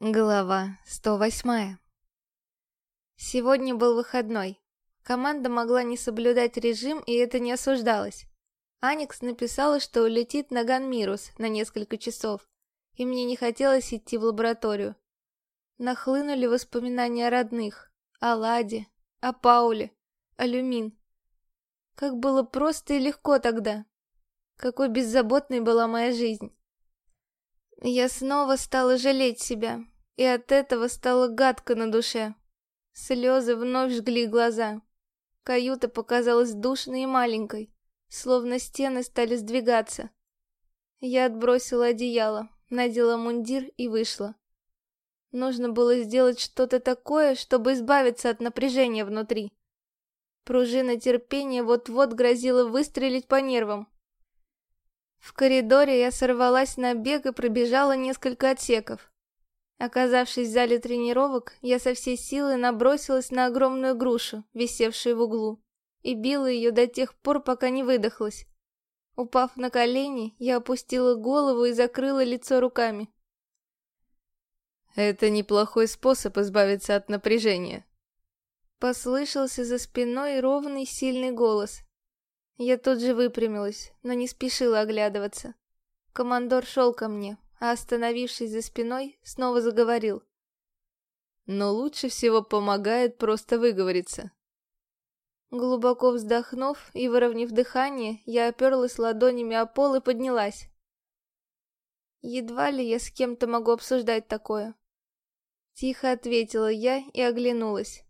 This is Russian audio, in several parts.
Глава 108 Сегодня был выходной. Команда могла не соблюдать режим, и это не осуждалось. Аникс написала, что улетит на Ганмирус на несколько часов, и мне не хотелось идти в лабораторию. Нахлынули воспоминания о родных, о Ладе, о Пауле, о Люмин. Как было просто и легко тогда. Какой беззаботной была моя жизнь. Я снова стала жалеть себя, и от этого стало гадко на душе. Слезы вновь жгли глаза. Каюта показалась душной и маленькой, словно стены стали сдвигаться. Я отбросила одеяло, надела мундир и вышла. Нужно было сделать что-то такое, чтобы избавиться от напряжения внутри. Пружина терпения вот-вот грозила выстрелить по нервам. В коридоре я сорвалась на бег и пробежала несколько отсеков. Оказавшись в зале тренировок, я со всей силы набросилась на огромную грушу, висевшую в углу, и била ее до тех пор, пока не выдохлась. Упав на колени, я опустила голову и закрыла лицо руками. «Это неплохой способ избавиться от напряжения», Послышался за спиной ровный сильный голос. Я тут же выпрямилась, но не спешила оглядываться. Командор шел ко мне, а остановившись за спиной, снова заговорил. Но лучше всего помогает просто выговориться. Глубоко вздохнув и выровняв дыхание, я оперлась ладонями о пол и поднялась. Едва ли я с кем-то могу обсуждать такое. Тихо ответила я и оглянулась.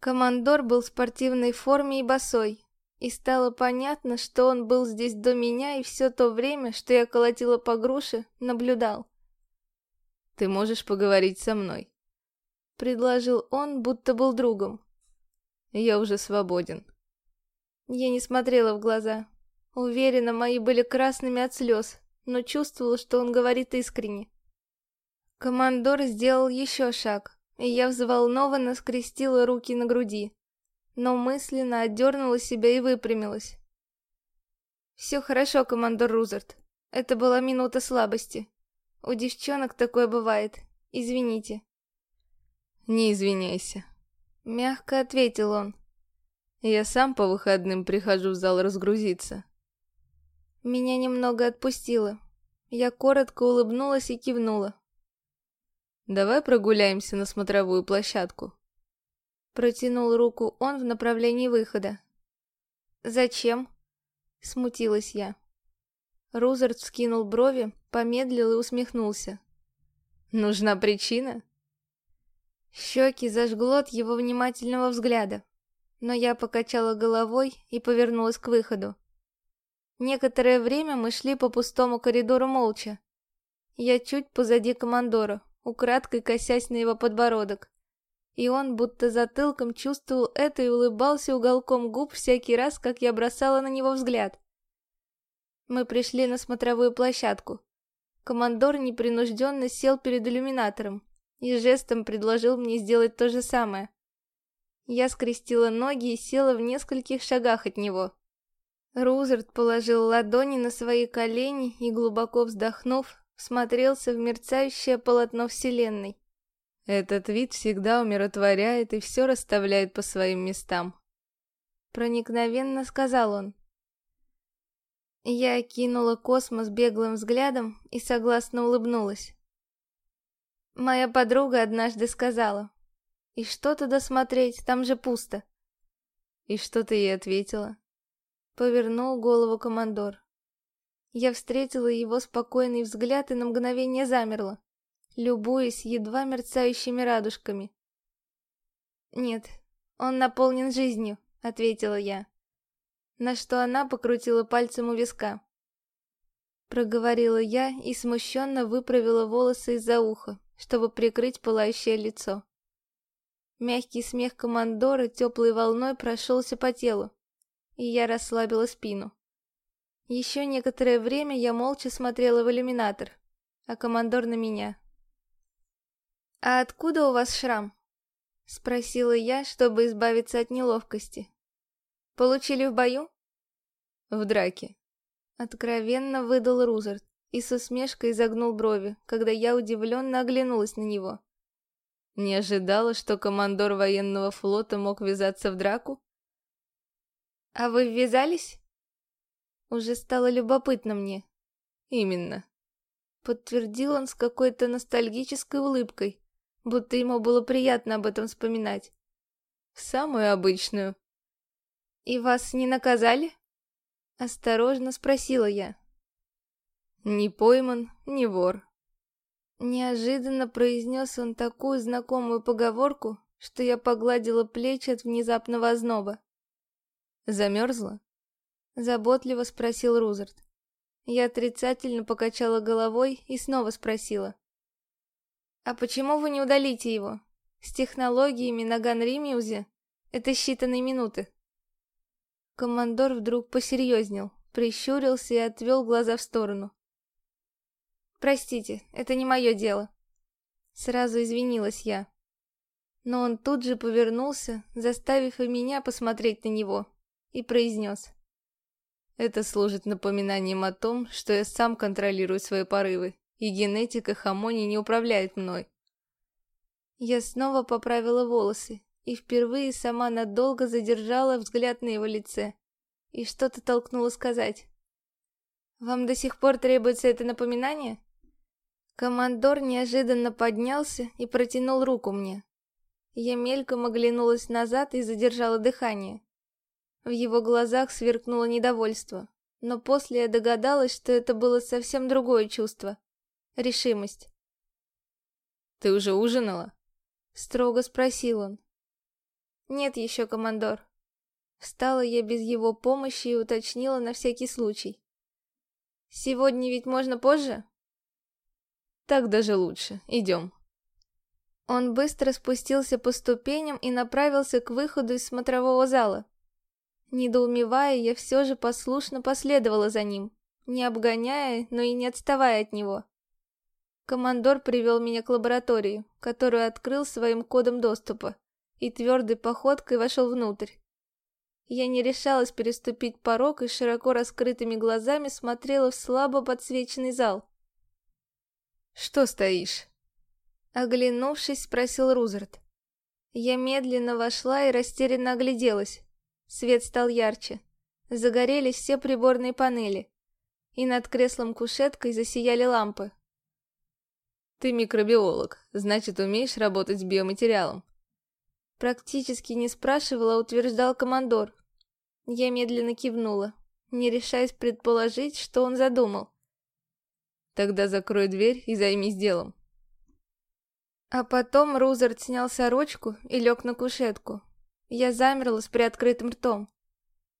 Командор был в спортивной форме и босой, и стало понятно, что он был здесь до меня и все то время, что я колотила по груше, наблюдал. «Ты можешь поговорить со мной», — предложил он, будто был другом. «Я уже свободен». Я не смотрела в глаза. Уверена, мои были красными от слез, но чувствовала, что он говорит искренне. Командор сделал еще шаг, и я взволнованно скрестила руки на груди но мысленно отдернула себя и выпрямилась. «Все хорошо, командор Рузерт. Это была минута слабости. У девчонок такое бывает. Извините». «Не извиняйся», — мягко ответил он. «Я сам по выходным прихожу в зал разгрузиться». Меня немного отпустило. Я коротко улыбнулась и кивнула. «Давай прогуляемся на смотровую площадку», Протянул руку он в направлении выхода. «Зачем?» — смутилась я. Рузерт вскинул брови, помедлил и усмехнулся. «Нужна причина?» Щеки зажгло от его внимательного взгляда, но я покачала головой и повернулась к выходу. Некоторое время мы шли по пустому коридору молча. Я чуть позади командора, украдкой косясь на его подбородок и он будто затылком чувствовал это и улыбался уголком губ всякий раз, как я бросала на него взгляд. Мы пришли на смотровую площадку. Командор непринужденно сел перед иллюминатором и жестом предложил мне сделать то же самое. Я скрестила ноги и села в нескольких шагах от него. Рузерт положил ладони на свои колени и, глубоко вздохнув, смотрелся в мерцающее полотно Вселенной. Этот вид всегда умиротворяет и все расставляет по своим местам. Проникновенно сказал он. Я окинула космос беглым взглядом и согласно улыбнулась. Моя подруга однажды сказала, «И что туда смотреть, там же пусто». «И что ты ей ответила?» Повернул голову командор. Я встретила его спокойный взгляд и на мгновение замерла любуясь едва мерцающими радужками. «Нет, он наполнен жизнью», — ответила я. На что она покрутила пальцем у виска. Проговорила я и смущенно выправила волосы из-за уха, чтобы прикрыть пылающее лицо. Мягкий смех командора теплой волной прошелся по телу, и я расслабила спину. Еще некоторое время я молча смотрела в иллюминатор, а командор на меня. «А откуда у вас шрам?» — спросила я, чтобы избавиться от неловкости. «Получили в бою?» «В драке», — откровенно выдал Рузерт и с усмешкой изогнул брови, когда я удивленно оглянулась на него. Не ожидала, что командор военного флота мог ввязаться в драку? А вы ввязались? Уже стало любопытно мне. Именно. Подтвердил он с какой-то ностальгической улыбкой, будто ему было приятно об этом вспоминать. Самую обычную. И вас не наказали? Осторожно спросила я. Не пойман, не вор. Неожиданно произнес он такую знакомую поговорку, что я погладила плечи от внезапного озноба. Замерзла? Заботливо спросил Рузерт. Я отрицательно покачала головой и снова спросила. «А почему вы не удалите его? С технологиями на Ганримиузе это считанные минуты». Командор вдруг посерьезнел, прищурился и отвел глаза в сторону. «Простите, это не мое дело». Сразу извинилась я. Но он тут же повернулся, заставив и меня посмотреть на него, и произнес. Это служит напоминанием о том, что я сам контролирую свои порывы, и генетика Хамони не управляет мной. Я снова поправила волосы и впервые сама надолго задержала взгляд на его лице и что-то толкнула сказать. «Вам до сих пор требуется это напоминание?» Командор неожиданно поднялся и протянул руку мне. Я мельком оглянулась назад и задержала дыхание. В его глазах сверкнуло недовольство, но после я догадалась, что это было совсем другое чувство. Решимость. «Ты уже ужинала?» Строго спросил он. «Нет еще, командор». Встала я без его помощи и уточнила на всякий случай. «Сегодня ведь можно позже?» Так даже лучше. Идем. Он быстро спустился по ступеням и направился к выходу из смотрового зала. Недоумевая, я все же послушно последовала за ним, не обгоняя, но и не отставая от него. Командор привел меня к лаборатории, которую открыл своим кодом доступа, и твердой походкой вошел внутрь. Я не решалась переступить порог и широко раскрытыми глазами смотрела в слабо подсвеченный зал. «Что стоишь?» Оглянувшись, спросил Рузерт. Я медленно вошла и растерянно огляделась. Свет стал ярче. Загорелись все приборные панели. И над креслом-кушеткой засияли лампы. «Ты микробиолог, значит, умеешь работать с биоматериалом?» Практически не спрашивала, утверждал командор. Я медленно кивнула, не решаясь предположить, что он задумал. Тогда закрой дверь и займись делом. А потом Рузерт снял сорочку и лег на кушетку. Я замерла с приоткрытым ртом.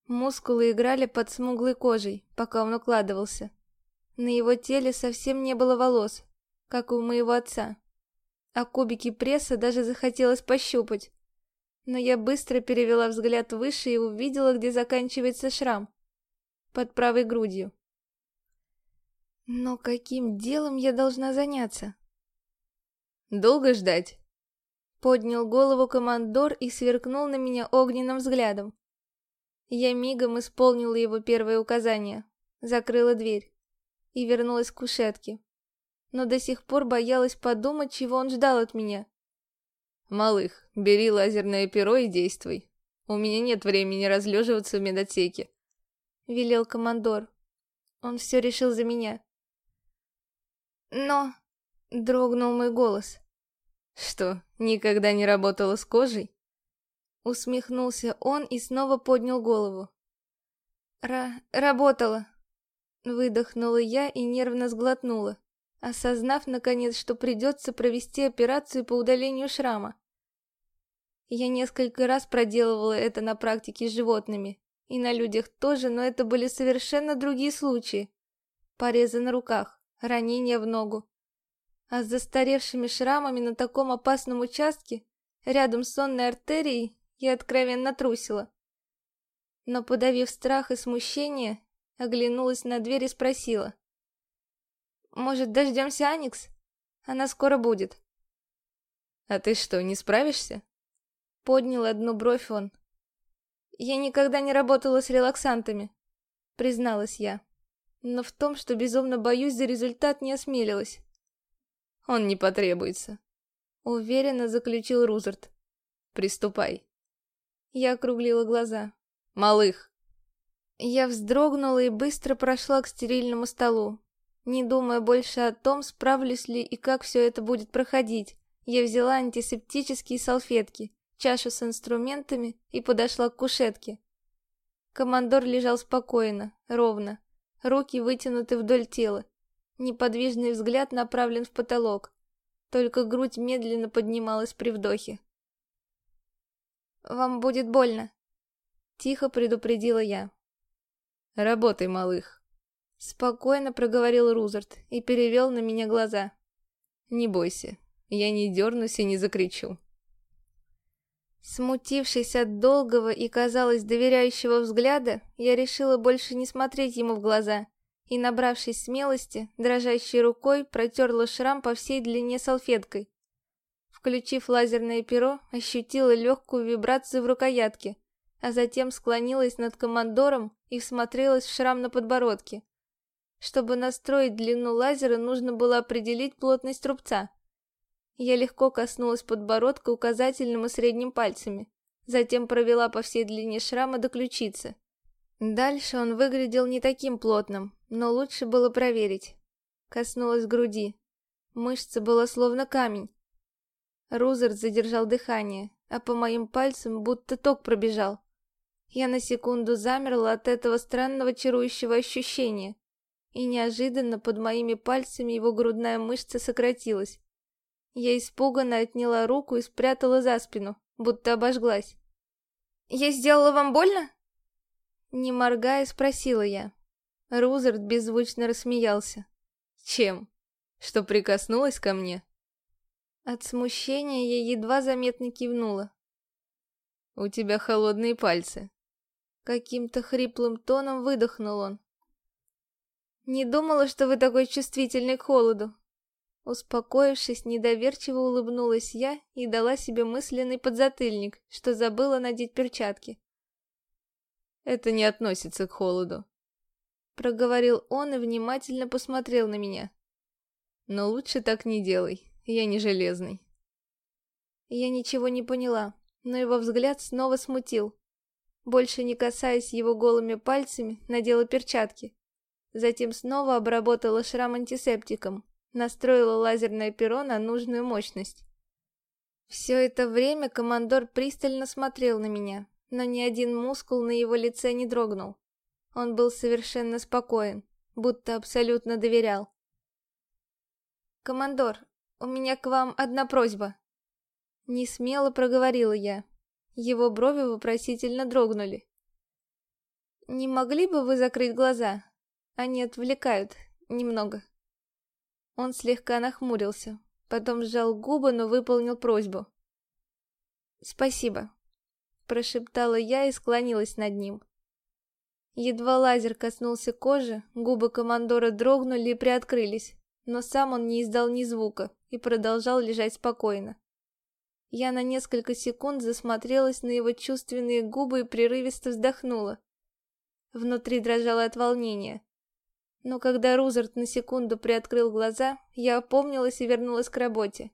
Мускулы играли под смуглой кожей, пока он укладывался. На его теле совсем не было волос, как у моего отца. А кубики пресса даже захотелось пощупать. Но я быстро перевела взгляд выше и увидела, где заканчивается шрам. Под правой грудью. Но каким делом я должна заняться? Долго ждать? Поднял голову командор и сверкнул на меня огненным взглядом. Я мигом исполнила его первое указание, закрыла дверь и вернулась к кушетке. Но до сих пор боялась подумать, чего он ждал от меня. «Малых, бери лазерное перо и действуй. У меня нет времени разлеживаться в медотсеке», — велел командор. Он все решил за меня. Но... Дрогнул мой голос. Что, никогда не работала с кожей? Усмехнулся он и снова поднял голову. Ра... работала. Выдохнула я и нервно сглотнула, осознав, наконец, что придется провести операцию по удалению шрама. Я несколько раз проделывала это на практике с животными, и на людях тоже, но это были совершенно другие случаи. Порезы на руках, ранение в ногу. А с застаревшими шрамами на таком опасном участке, рядом с сонной артерией, я откровенно трусила. Но, подавив страх и смущение, оглянулась на дверь и спросила. «Может, дождемся Аникс? Она скоро будет». «А ты что, не справишься?» Поднял одну бровь он. «Я никогда не работала с релаксантами», призналась я. но в том, что безумно боюсь за результат, не осмелилась. «Он не потребуется», — уверенно заключил Рузерт. «Приступай». Я округлила глаза. «Малых!» Я вздрогнула и быстро прошла к стерильному столу. Не думая больше о том, справлюсь ли и как все это будет проходить, я взяла антисептические салфетки, чашу с инструментами и подошла к кушетке. Командор лежал спокойно, ровно, руки вытянуты вдоль тела. Неподвижный взгляд направлен в потолок. Только грудь медленно поднималась при вдохе. «Вам будет больно», — тихо предупредила я. «Работай, малых», — спокойно проговорил Рузерт и перевел на меня глаза. «Не бойся, я не дернусь и не закричу». Смутившись от долгого и, казалось, доверяющего взгляда, я решила больше не смотреть ему в глаза и, набравшись смелости, дрожащей рукой протерла шрам по всей длине салфеткой. Включив лазерное перо, ощутила легкую вибрацию в рукоятке, а затем склонилась над командором и всмотрелась в шрам на подбородке. Чтобы настроить длину лазера, нужно было определить плотность рубца — я легко коснулась подбородка указательным и средним пальцами, затем провела по всей длине шрама до ключицы. Дальше он выглядел не таким плотным, но лучше было проверить. Коснулась груди. Мышца была словно камень. Рузерт задержал дыхание, а по моим пальцам будто ток пробежал. Я на секунду замерла от этого странного чарующего ощущения, и неожиданно под моими пальцами его грудная мышца сократилась. Я испуганно отняла руку и спрятала за спину, будто обожглась. «Я сделала вам больно?» Не моргая, спросила я. Рузерт беззвучно рассмеялся. «Чем? Что прикоснулась ко мне?» От смущения я едва заметно кивнула. «У тебя холодные пальцы». Каким-то хриплым тоном выдохнул он. «Не думала, что вы такой чувствительный к холоду», Успокоившись, недоверчиво улыбнулась я и дала себе мысленный подзатыльник, что забыла надеть перчатки. «Это не относится к холоду», — проговорил он и внимательно посмотрел на меня. «Но лучше так не делай, я не железный». Я ничего не поняла, но его взгляд снова смутил. Больше не касаясь его голыми пальцами, надела перчатки. Затем снова обработала шрам антисептиком, Настроила лазерное перо на нужную мощность. Все это время командор пристально смотрел на меня, но ни один мускул на его лице не дрогнул. Он был совершенно спокоен, будто абсолютно доверял. «Командор, у меня к вам одна просьба». Не смело проговорила я. Его брови вопросительно дрогнули. «Не могли бы вы закрыть глаза? Они отвлекают немного». Он слегка нахмурился, потом сжал губы, но выполнил просьбу. «Спасибо», — прошептала я и склонилась над ним. Едва лазер коснулся кожи, губы командора дрогнули и приоткрылись, но сам он не издал ни звука и продолжал лежать спокойно. Я на несколько секунд засмотрелась на его чувственные губы и прерывисто вздохнула. Внутри дрожало от волнения. Но когда Рузерт на секунду приоткрыл глаза, я опомнилась и вернулась к работе.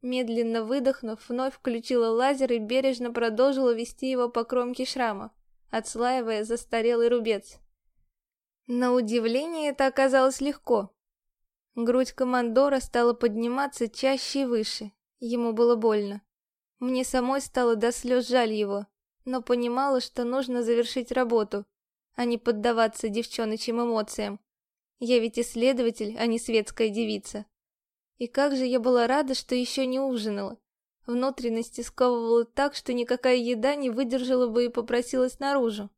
Медленно выдохнув, вновь включила лазер и бережно продолжила вести его по кромке шрама, отслаивая застарелый рубец. На удивление это оказалось легко. Грудь командора стала подниматься чаще и выше. Ему было больно. Мне самой стало до слез жаль его, но понимала, что нужно завершить работу, а не поддаваться девчоночьим эмоциям. Я ведь исследователь, а не светская девица. И как же я была рада, что еще не ужинала. Внутренности сковывала так, что никакая еда не выдержала бы и попросилась наружу.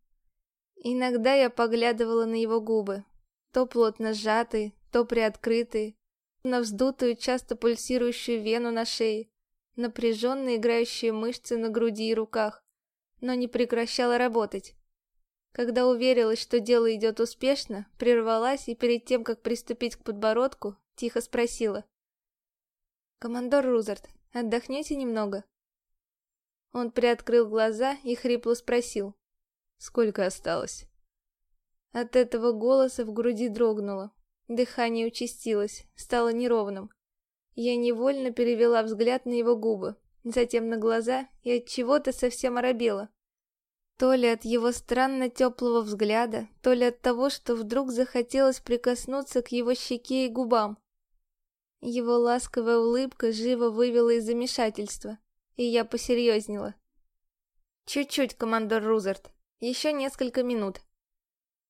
Иногда я поглядывала на его губы, то плотно сжатые, то приоткрытые, на вздутую, часто пульсирующую вену на шее, напряженно играющие мышцы на груди и руках, но не прекращала работать. Когда уверилась, что дело идет успешно, прервалась и перед тем, как приступить к подбородку, тихо спросила. «Командор Рузерт, отдохнете немного?» Он приоткрыл глаза и хрипло спросил. «Сколько осталось?» От этого голоса в груди дрогнуло. Дыхание участилось, стало неровным. Я невольно перевела взгляд на его губы, затем на глаза и от чего-то совсем оробела. То ли от его странно теплого взгляда, то ли от того, что вдруг захотелось прикоснуться к его щеке и губам. Его ласковая улыбка живо вывела из замешательства, и я посерьезнела. «Чуть-чуть, командор Рузерт, еще несколько минут».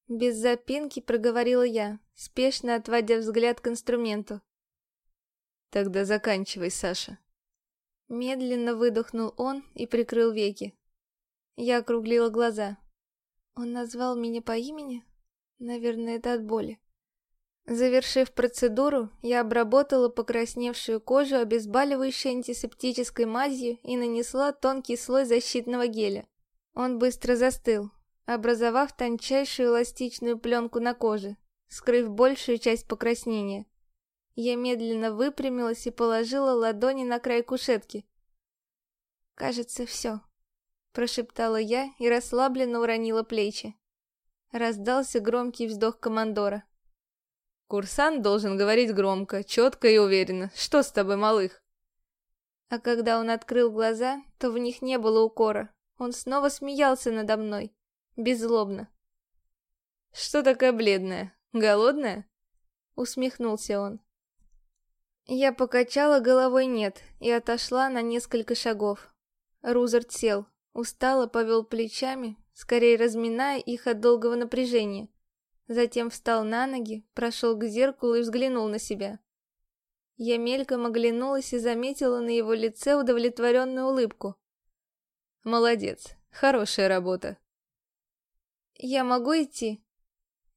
Без запинки проговорила я, спешно отводя взгляд к инструменту. «Тогда заканчивай, Саша». Медленно выдохнул он и прикрыл веки. Я округлила глаза. Он назвал меня по имени? Наверное, это от боли. Завершив процедуру, я обработала покрасневшую кожу обезболивающей антисептической мазью и нанесла тонкий слой защитного геля. Он быстро застыл, образовав тончайшую эластичную пленку на коже, скрыв большую часть покраснения. Я медленно выпрямилась и положила ладони на край кушетки. «Кажется, все», — прошептала я и расслабленно уронила плечи. Раздался громкий вздох командора. Курсант должен говорить громко, четко и уверенно. Что с тобой, малых? А когда он открыл глаза, то в них не было укора. Он снова смеялся надо мной. Беззлобно. Что такая бледная? Голодная? Усмехнулся он. Я покачала головой «нет» и отошла на несколько шагов. Рузерт сел, устало повел плечами, скорее разминая их от долгого напряжения. Затем встал на ноги, прошел к зеркалу и взглянул на себя. Я мельком оглянулась и заметила на его лице удовлетворенную улыбку. «Молодец, хорошая работа». «Я могу идти?»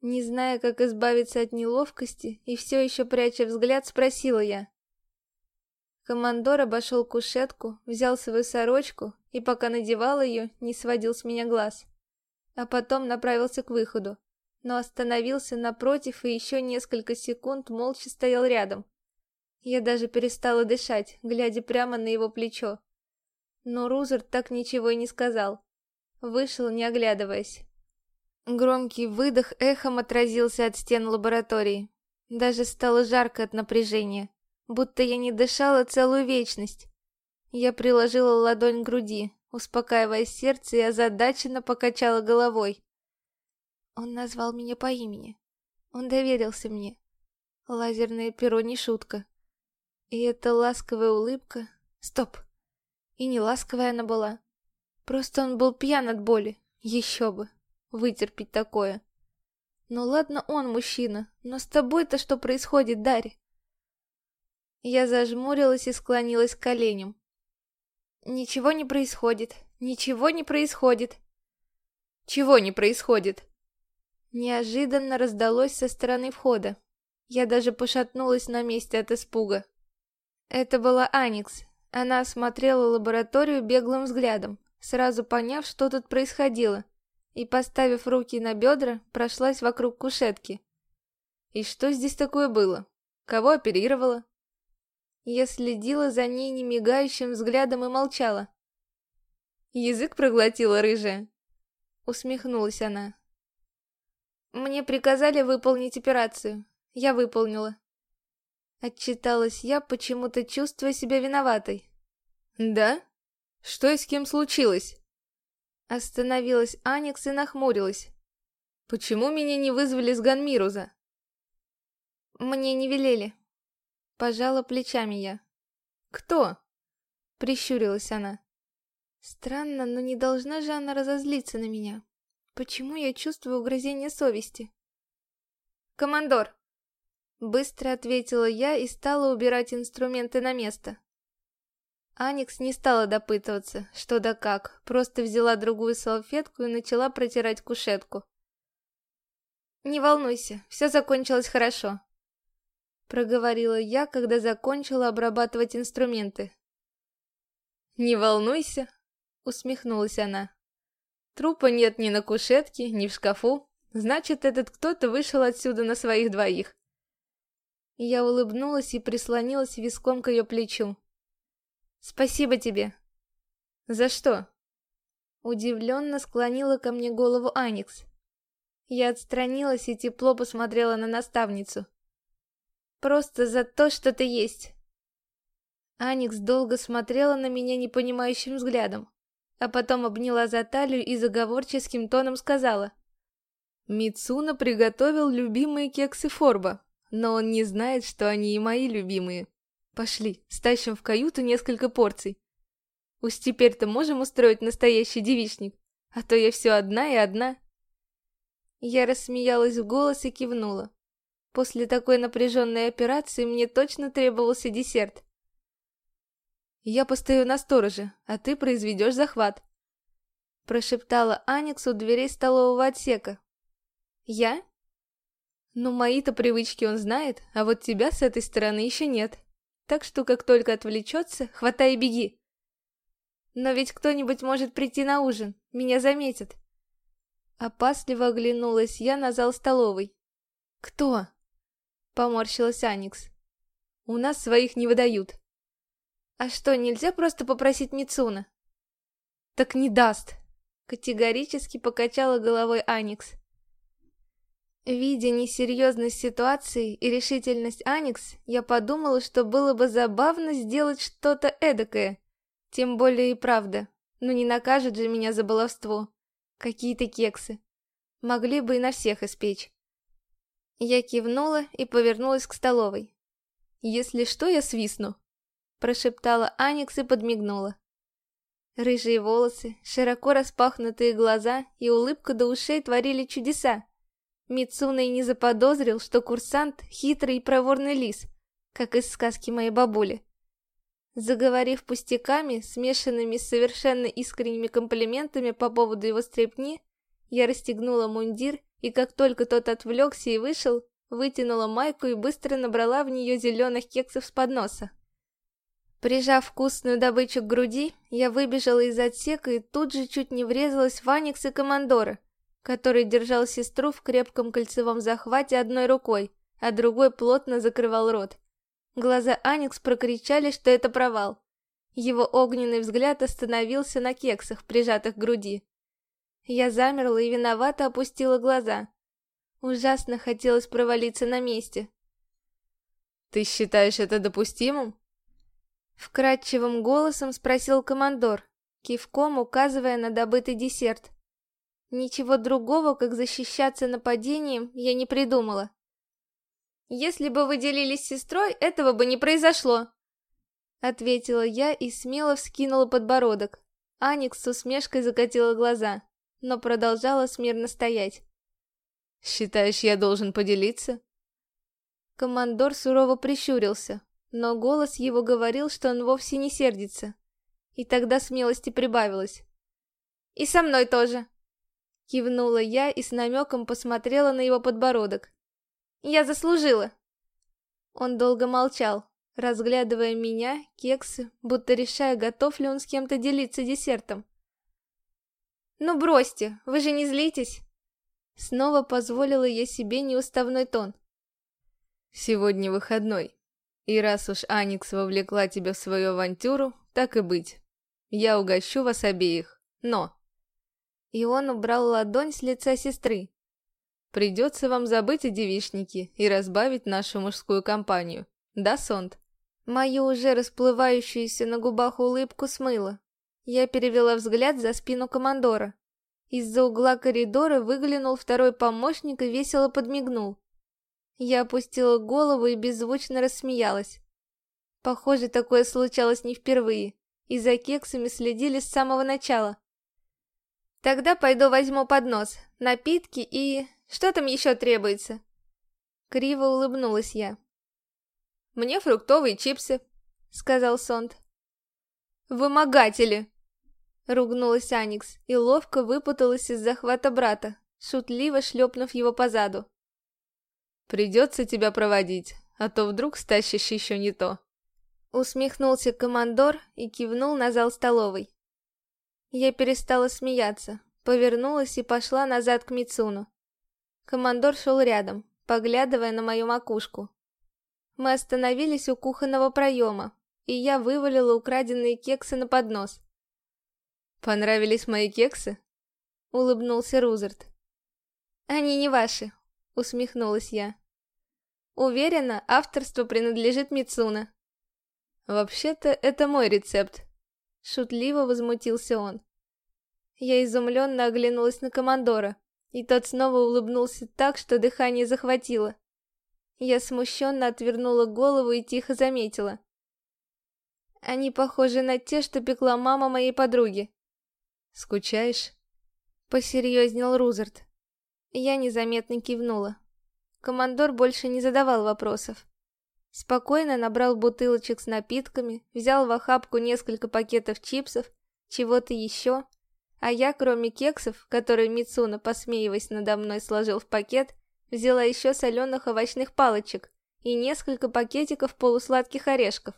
Не зная, как избавиться от неловкости, и все еще пряча взгляд, спросила я. Командор обошел кушетку, взял свою сорочку и, пока надевал ее, не сводил с меня глаз. А потом направился к выходу но остановился напротив и еще несколько секунд молча стоял рядом. Я даже перестала дышать, глядя прямо на его плечо. Но Рузер так ничего и не сказал. Вышел, не оглядываясь. Громкий выдох эхом отразился от стен лаборатории. Даже стало жарко от напряжения, будто я не дышала целую вечность. Я приложила ладонь к груди, успокаивая сердце и озадаченно покачала головой. Он назвал меня по имени. Он доверился мне. Лазерное перо не шутка. И эта ласковая улыбка... Стоп! И не ласковая она была. Просто он был пьян от боли. Еще бы. Вытерпеть такое. Ну ладно он мужчина, но с тобой-то что происходит, Дарья? Я зажмурилась и склонилась к коленям. Ничего не происходит. Ничего не происходит. Чего не происходит? Неожиданно раздалось со стороны входа. Я даже пошатнулась на месте от испуга. Это была Аникс. Она осмотрела лабораторию беглым взглядом, сразу поняв, что тут происходило, и, поставив руки на бедра, прошлась вокруг кушетки. И что здесь такое было? Кого оперировала? Я следила за ней немигающим взглядом и молчала. Язык проглотила рыжая. Усмехнулась она. Мне приказали выполнить операцию. Я выполнила. Отчиталась я, почему-то чувствуя себя виноватой. Да? Что и с кем случилось? Остановилась Аникс и нахмурилась. Почему меня не вызвали с Ганмируза? Мне не велели. Пожала плечами я. Кто? Прищурилась она. Странно, но не должна же она разозлиться на меня. Почему я чувствую угрызение совести? «Командор!» Быстро ответила я и стала убирать инструменты на место. Аникс не стала допытываться, что да как, просто взяла другую салфетку и начала протирать кушетку. «Не волнуйся, все закончилось хорошо», — проговорила я, когда закончила обрабатывать инструменты. «Не волнуйся», — усмехнулась она. Трупа нет ни на кушетке, ни в шкафу. Значит, этот кто-то вышел отсюда на своих двоих. Я улыбнулась и прислонилась виском к ее плечу. «Спасибо тебе». «За что?» Удивленно склонила ко мне голову Аникс. Я отстранилась и тепло посмотрела на наставницу. Просто за то, что ты есть. Аникс долго смотрела на меня непонимающим взглядом, а потом обняла за талию и заговорческим тоном сказала. Мицуна приготовил любимые кексы Форба, но он не знает, что они и мои любимые. Пошли, стащим в каюту несколько порций. Уж теперь-то можем устроить настоящий девичник, а то я все одна и одна. Я рассмеялась в голос и кивнула. После такой напряженной операции мне точно требовался десерт. «Я постою на стороже, а ты произведешь захват», прошептала Аникс у дверей столового отсека. «Я?» «Ну, мои-то привычки он знает, а вот тебя с этой стороны еще нет. Так что, как только отвлечется, хватай и беги». «Но ведь кто-нибудь может прийти на ужин, меня заметят». Опасливо оглянулась я на зал столовой. «Кто?» — поморщилась Аникс. «У нас своих не выдают». «А что, нельзя просто попросить Мицуна?» «Так не даст», — категорически покачала головой Аникс. Видя несерьезность ситуации и решительность Аникс, я подумала, что было бы забавно сделать что-то эдакое. Тем более и правда. Но не накажет же меня за баловство. Какие-то кексы. Могли бы и на всех испечь. Я кивнула и повернулась к столовой. «Если что, я свистну», — прошептала Аникс и подмигнула. Рыжие волосы, широко распахнутые глаза и улыбка до ушей творили чудеса. Мицуна и не заподозрил, что курсант — хитрый и проворный лис, как из сказки моей бабули. Заговорив пустяками, смешанными с совершенно искренними комплиментами по поводу его стрепни, я расстегнула мундир, и как только тот отвлекся и вышел, вытянула майку и быстро набрала в нее зеленых кексов с подноса. Прижав вкусную добычу к груди, я выбежала из отсека и тут же чуть не врезалась в Аникс и Командора, который держал сестру в крепком кольцевом захвате одной рукой, а другой плотно закрывал рот. Глаза Аникс прокричали, что это провал. Его огненный взгляд остановился на кексах, прижатых к груди. Я замерла и виновато опустила глаза. Ужасно хотелось провалиться на месте. «Ты считаешь это допустимым?» Вкрадчивым голосом спросил командор, кивком указывая на добытый десерт. Ничего другого, как защищаться нападением, я не придумала. Если бы вы делились с сестрой, этого бы не произошло. Ответила я и смело вскинула подбородок. Аникс с усмешкой закатила глаза, но продолжала смирно стоять. «Считаешь, я должен поделиться?» Командор сурово прищурился, но голос его говорил, что он вовсе не сердится. И тогда смелости прибавилось. «И со мной тоже!» Кивнула я и с намеком посмотрела на его подбородок. Я заслужила!» Он долго молчал, разглядывая меня, кексы, будто решая, готов ли он с кем-то делиться десертом. «Ну бросьте, вы же не злитесь!» Снова позволила я себе неуставной тон. «Сегодня выходной, и раз уж Аникс вовлекла тебя в свою авантюру, так и быть. Я угощу вас обеих, но...» И он убрал ладонь с лица сестры, Придется вам забыть о девичнике и разбавить нашу мужскую компанию. Да, Сонд?» Мою уже расплывающуюся на губах улыбку смыло. Я перевела взгляд за спину командора. Из-за угла коридора выглянул второй помощник и весело подмигнул. Я опустила голову и беззвучно рассмеялась. Похоже, такое случалось не впервые, и за кексами следили с самого начала. Тогда пойду возьму поднос, напитки и... Что там еще требуется?» Криво улыбнулась я. «Мне фруктовые чипсы», — сказал Сонд. «Вымогатели!» — ругнулась Аникс и ловко выпуталась из захвата брата, шутливо шлепнув его по заду. «Придется тебя проводить, а то вдруг стащишь еще не то». Усмехнулся командор и кивнул на зал столовой. Я перестала смеяться, повернулась и пошла назад к Мицуну. Командор шел рядом, поглядывая на мою макушку. Мы остановились у кухонного проема, и я вывалила украденные кексы на поднос. «Понравились мои кексы?» — улыбнулся Рузерт. Они не ваши, усмехнулась я. Уверена, авторство принадлежит Мицуна. Вообще-то это мой рецепт. Шутливо возмутился он. Я изумленно оглянулась на командора, и тот снова улыбнулся так, что дыхание захватило. Я смущенно отвернула голову и тихо заметила. Они похожи на те, что пекла мама моей подруги. «Скучаешь?» Посерьезнел Рузерт. Я незаметно кивнула. Командор больше не задавал вопросов. Спокойно набрал бутылочек с напитками, взял в охапку несколько пакетов чипсов, чего-то еще, а я, кроме кексов, которые Мицуна, посмеиваясь надо мной, сложил в пакет, взяла еще соленых овощных палочек и несколько пакетиков полусладких орешков.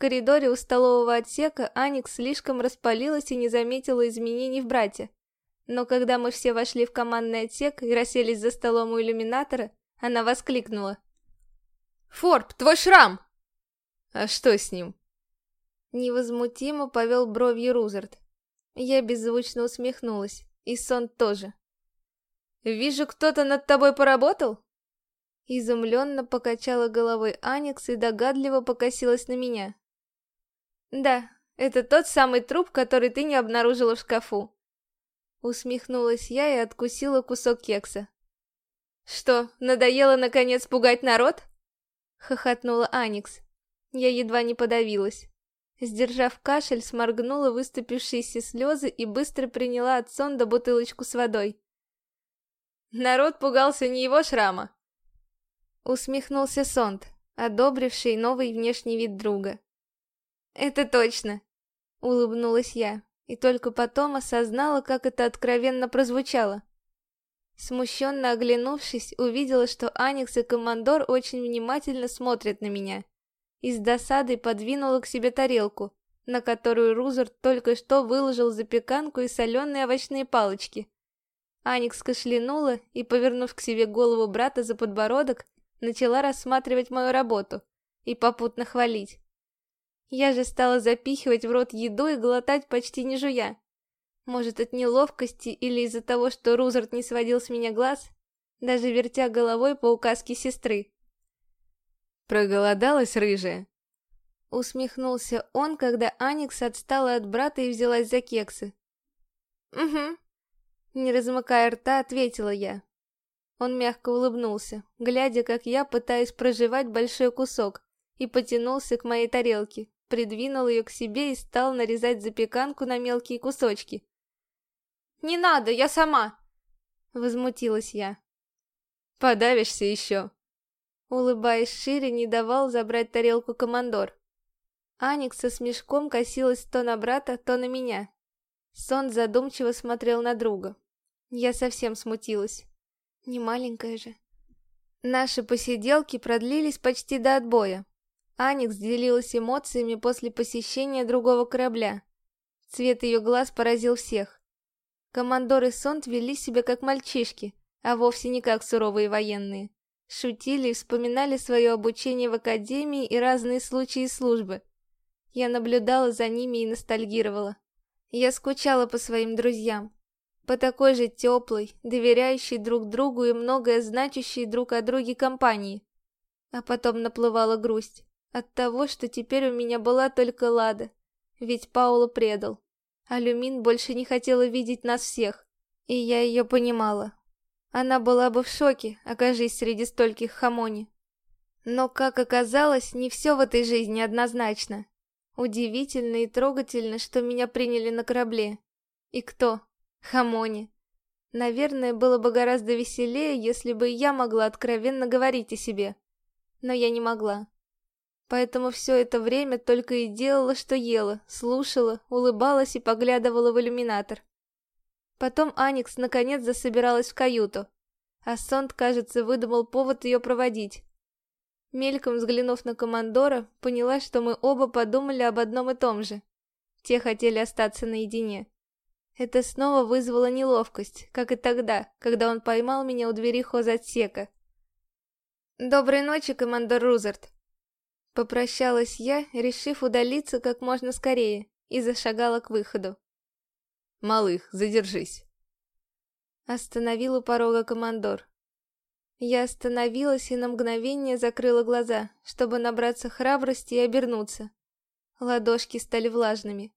Коридоре у столового отсека Аникс слишком распалилась и не заметила изменений в брате. Но когда мы все вошли в командный отсек и расселись за столом у иллюминатора, она воскликнула. «Форб, твой шрам!» «А что с ним?» Невозмутимо повел бровью Рузерт. Я беззвучно усмехнулась, и сон тоже. «Вижу, кто-то над тобой поработал?» Изумленно покачала головой Аникс и догадливо покосилась на меня. «Да, это тот самый труп, который ты не обнаружила в шкафу. Усмехнулась я и откусила кусок кекса. «Что, надоело наконец пугать народ?» Хохотнула Аникс. Я едва не подавилась. Сдержав кашель, сморгнула выступившиеся слезы и быстро приняла от сонда бутылочку с водой. Народ пугался не его шрама. Усмехнулся Сонд, одобривший новый внешний вид друга. «Это точно!» — улыбнулась я и только потом осознала, как это откровенно прозвучало. Смущенно оглянувшись, увидела, что Аникс и Командор очень внимательно смотрят на меня. И с досадой подвинула к себе тарелку, на которую Рузерт только что выложил запеканку и соленые овощные палочки. Аникс кашлянула и, повернув к себе голову брата за подбородок, начала рассматривать мою работу и попутно хвалить. Я же стала запихивать в рот еду и глотать почти не жуя. Может, от неловкости или из-за того, что Рузерт не сводил с меня глаз, даже вертя головой по указке сестры. «Проголодалась, рыжая?» Усмехнулся он, когда Аникс отстала от брата и взялась за кексы. «Угу», не размыкая рта, ответила я. Он мягко улыбнулся, глядя, как я пытаюсь проживать большой кусок, и потянулся к моей тарелке, придвинул ее к себе и стал нарезать запеканку на мелкие кусочки. «Не надо, я сама!» Возмутилась я. «Подавишься еще!» Улыбаясь шире, не давал забрать тарелку командор. Аникс со смешком косилась то на брата, то на меня. Сон задумчиво смотрел на друга. Я совсем смутилась. Не маленькая же. Наши посиделки продлились почти до отбоя. Аникс делилась эмоциями после посещения другого корабля. Цвет ее глаз поразил всех. Командор и Сонт вели себя как мальчишки, а вовсе не как суровые военные. Шутили и вспоминали свое обучение в академии и разные случаи службы. Я наблюдала за ними и ностальгировала. Я скучала по своим друзьям. По такой же теплой, доверяющей друг другу и многое значащей друг о друге компании. А потом наплывала грусть. От того, что теперь у меня была только Лада. Ведь Паула предал. А Люмин больше не хотела видеть нас всех. И я ее понимала. Она была бы в шоке, окажись среди стольких хамони. Но, как оказалось, не все в этой жизни однозначно. Удивительно и трогательно, что меня приняли на корабле. И кто? Хамони. Наверное, было бы гораздо веселее, если бы я могла откровенно говорить о себе. Но я не могла. Поэтому все это время только и делала, что ела, слушала, улыбалась и поглядывала в иллюминатор. Потом Аникс наконец засобиралась в каюту, а Сонд, кажется, выдумал повод ее проводить. Мельком взглянув на командора, поняла, что мы оба подумали об одном и том же. Те хотели остаться наедине. Это снова вызвало неловкость, как и тогда, когда он поймал меня у двери хозотсека. «Доброй ночи, командор Рузерт», Попрощалась я, решив удалиться как можно скорее, и зашагала к выходу. «Малых, задержись!» Остановил у порога командор. Я остановилась и на мгновение закрыла глаза, чтобы набраться храбрости и обернуться. Ладошки стали влажными.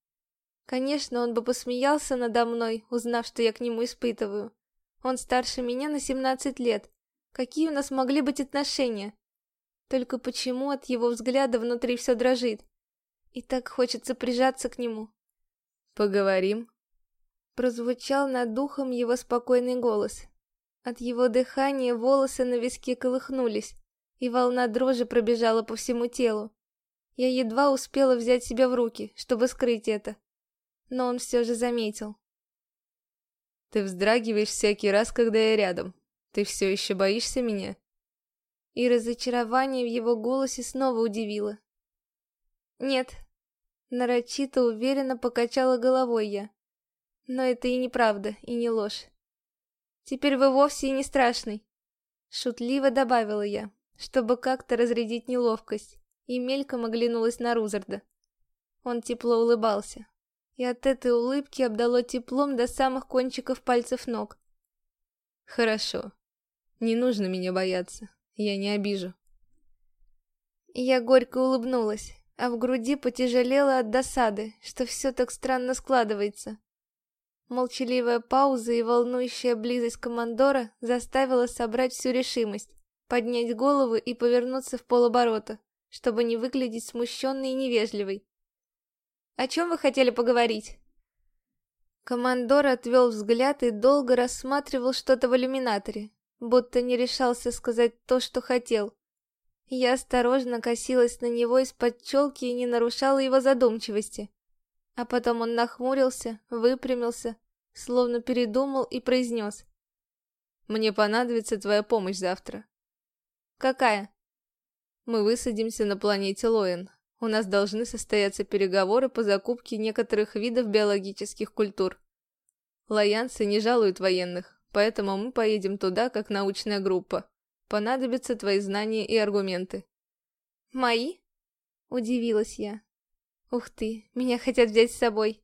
Конечно, он бы посмеялся надо мной, узнав, что я к нему испытываю. Он старше меня на 17 лет. Какие у нас могли быть отношения? Только почему от его взгляда внутри все дрожит? И так хочется прижаться к нему. «Поговорим?» Прозвучал над духом его спокойный голос. От его дыхания волосы на виске колыхнулись, и волна дрожи пробежала по всему телу. Я едва успела взять себя в руки, чтобы скрыть это. Но он все же заметил. «Ты вздрагиваешь всякий раз, когда я рядом. Ты все еще боишься меня?» И разочарование в его голосе снова удивило. «Нет», — нарочито уверенно покачала головой я. «Но это и неправда, и не ложь. Теперь вы вовсе и не страшный», — шутливо добавила я, чтобы как-то разрядить неловкость, и мельком оглянулась на Рузарда. Он тепло улыбался, и от этой улыбки обдало теплом до самых кончиков пальцев ног. «Хорошо. Не нужно меня бояться. Я не обижу. Я горько улыбнулась, а в груди потяжелело от досады, что все так странно складывается. Молчаливая пауза и волнующая близость командора заставила собрать всю решимость, поднять голову и повернуться в полоборота, чтобы не выглядеть смущенной и невежливой. «О чем вы хотели поговорить?» Командор отвел взгляд и долго рассматривал что-то в иллюминаторе, будто не решался сказать то, что хотел. Я осторожно косилась на него из-под челки и не нарушала его задумчивости. А потом он нахмурился, выпрямился, словно передумал и произнес. «Мне понадобится твоя помощь завтра». «Какая?» «Мы высадимся на планете Лоэн. У нас должны состояться переговоры по закупке некоторых видов биологических культур. Лоянцы не жалуют военных, Поэтому мы поедем туда, как научная группа. Понадобятся твои знания и аргументы. Мои? Удивилась я. Ух ты, меня хотят взять с собой.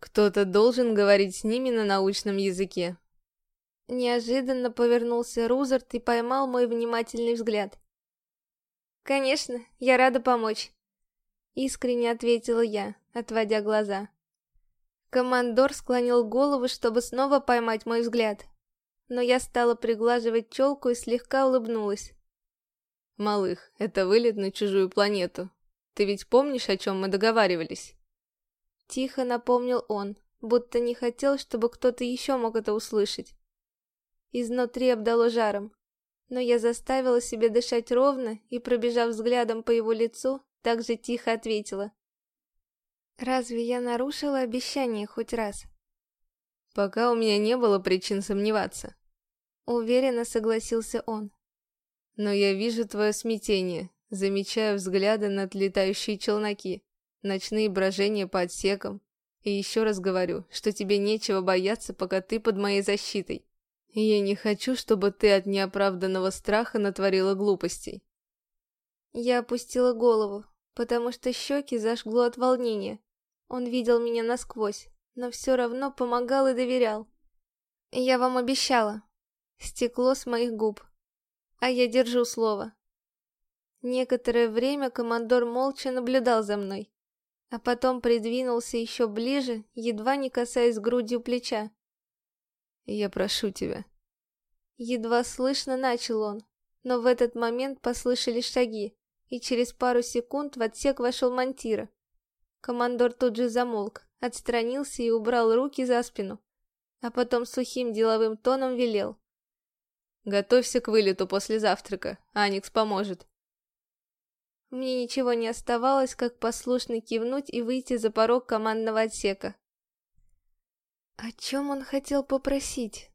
Кто-то должен говорить с ними на научном языке. Неожиданно повернулся Рузерт и поймал мой внимательный взгляд. «Конечно, я рада помочь», — искренне ответила я, отводя глаза. Командор склонил голову, чтобы снова поймать мой взгляд. Но я стала приглаживать челку и слегка улыбнулась. «Малых, это вылет на чужую планету. Ты ведь помнишь, о чем мы договаривались?» Тихо напомнил он, будто не хотел, чтобы кто-то еще мог это услышать. Изнутри обдало жаром, но я заставила себя дышать ровно и, пробежав взглядом по его лицу, также тихо ответила. Разве я нарушила обещание хоть раз? Пока у меня не было причин сомневаться. Уверенно согласился он. Но я вижу твое смятение, замечаю взгляды на летающие челноки, ночные брожения по отсекам. И еще раз говорю, что тебе нечего бояться, пока ты под моей защитой. И я не хочу, чтобы ты от неоправданного страха натворила глупостей. Я опустила голову, потому что щеки зажгло от волнения. Он видел меня насквозь, но все равно помогал и доверял. Я вам обещала. Стекло с моих губ. А я держу слово. Некоторое время командор молча наблюдал за мной, а потом придвинулся еще ближе, едва не касаясь грудью плеча. «Я прошу тебя». Едва слышно начал он, но в этот момент послышались шаги, и через пару секунд в отсек вошел Мантира. Командор тут же замолк, отстранился и убрал руки за спину, а потом сухим деловым тоном велел. «Готовься к вылету после завтрака, Аникс поможет». Мне ничего не оставалось, как послушно кивнуть и выйти за порог командного отсека. О чем он хотел попросить?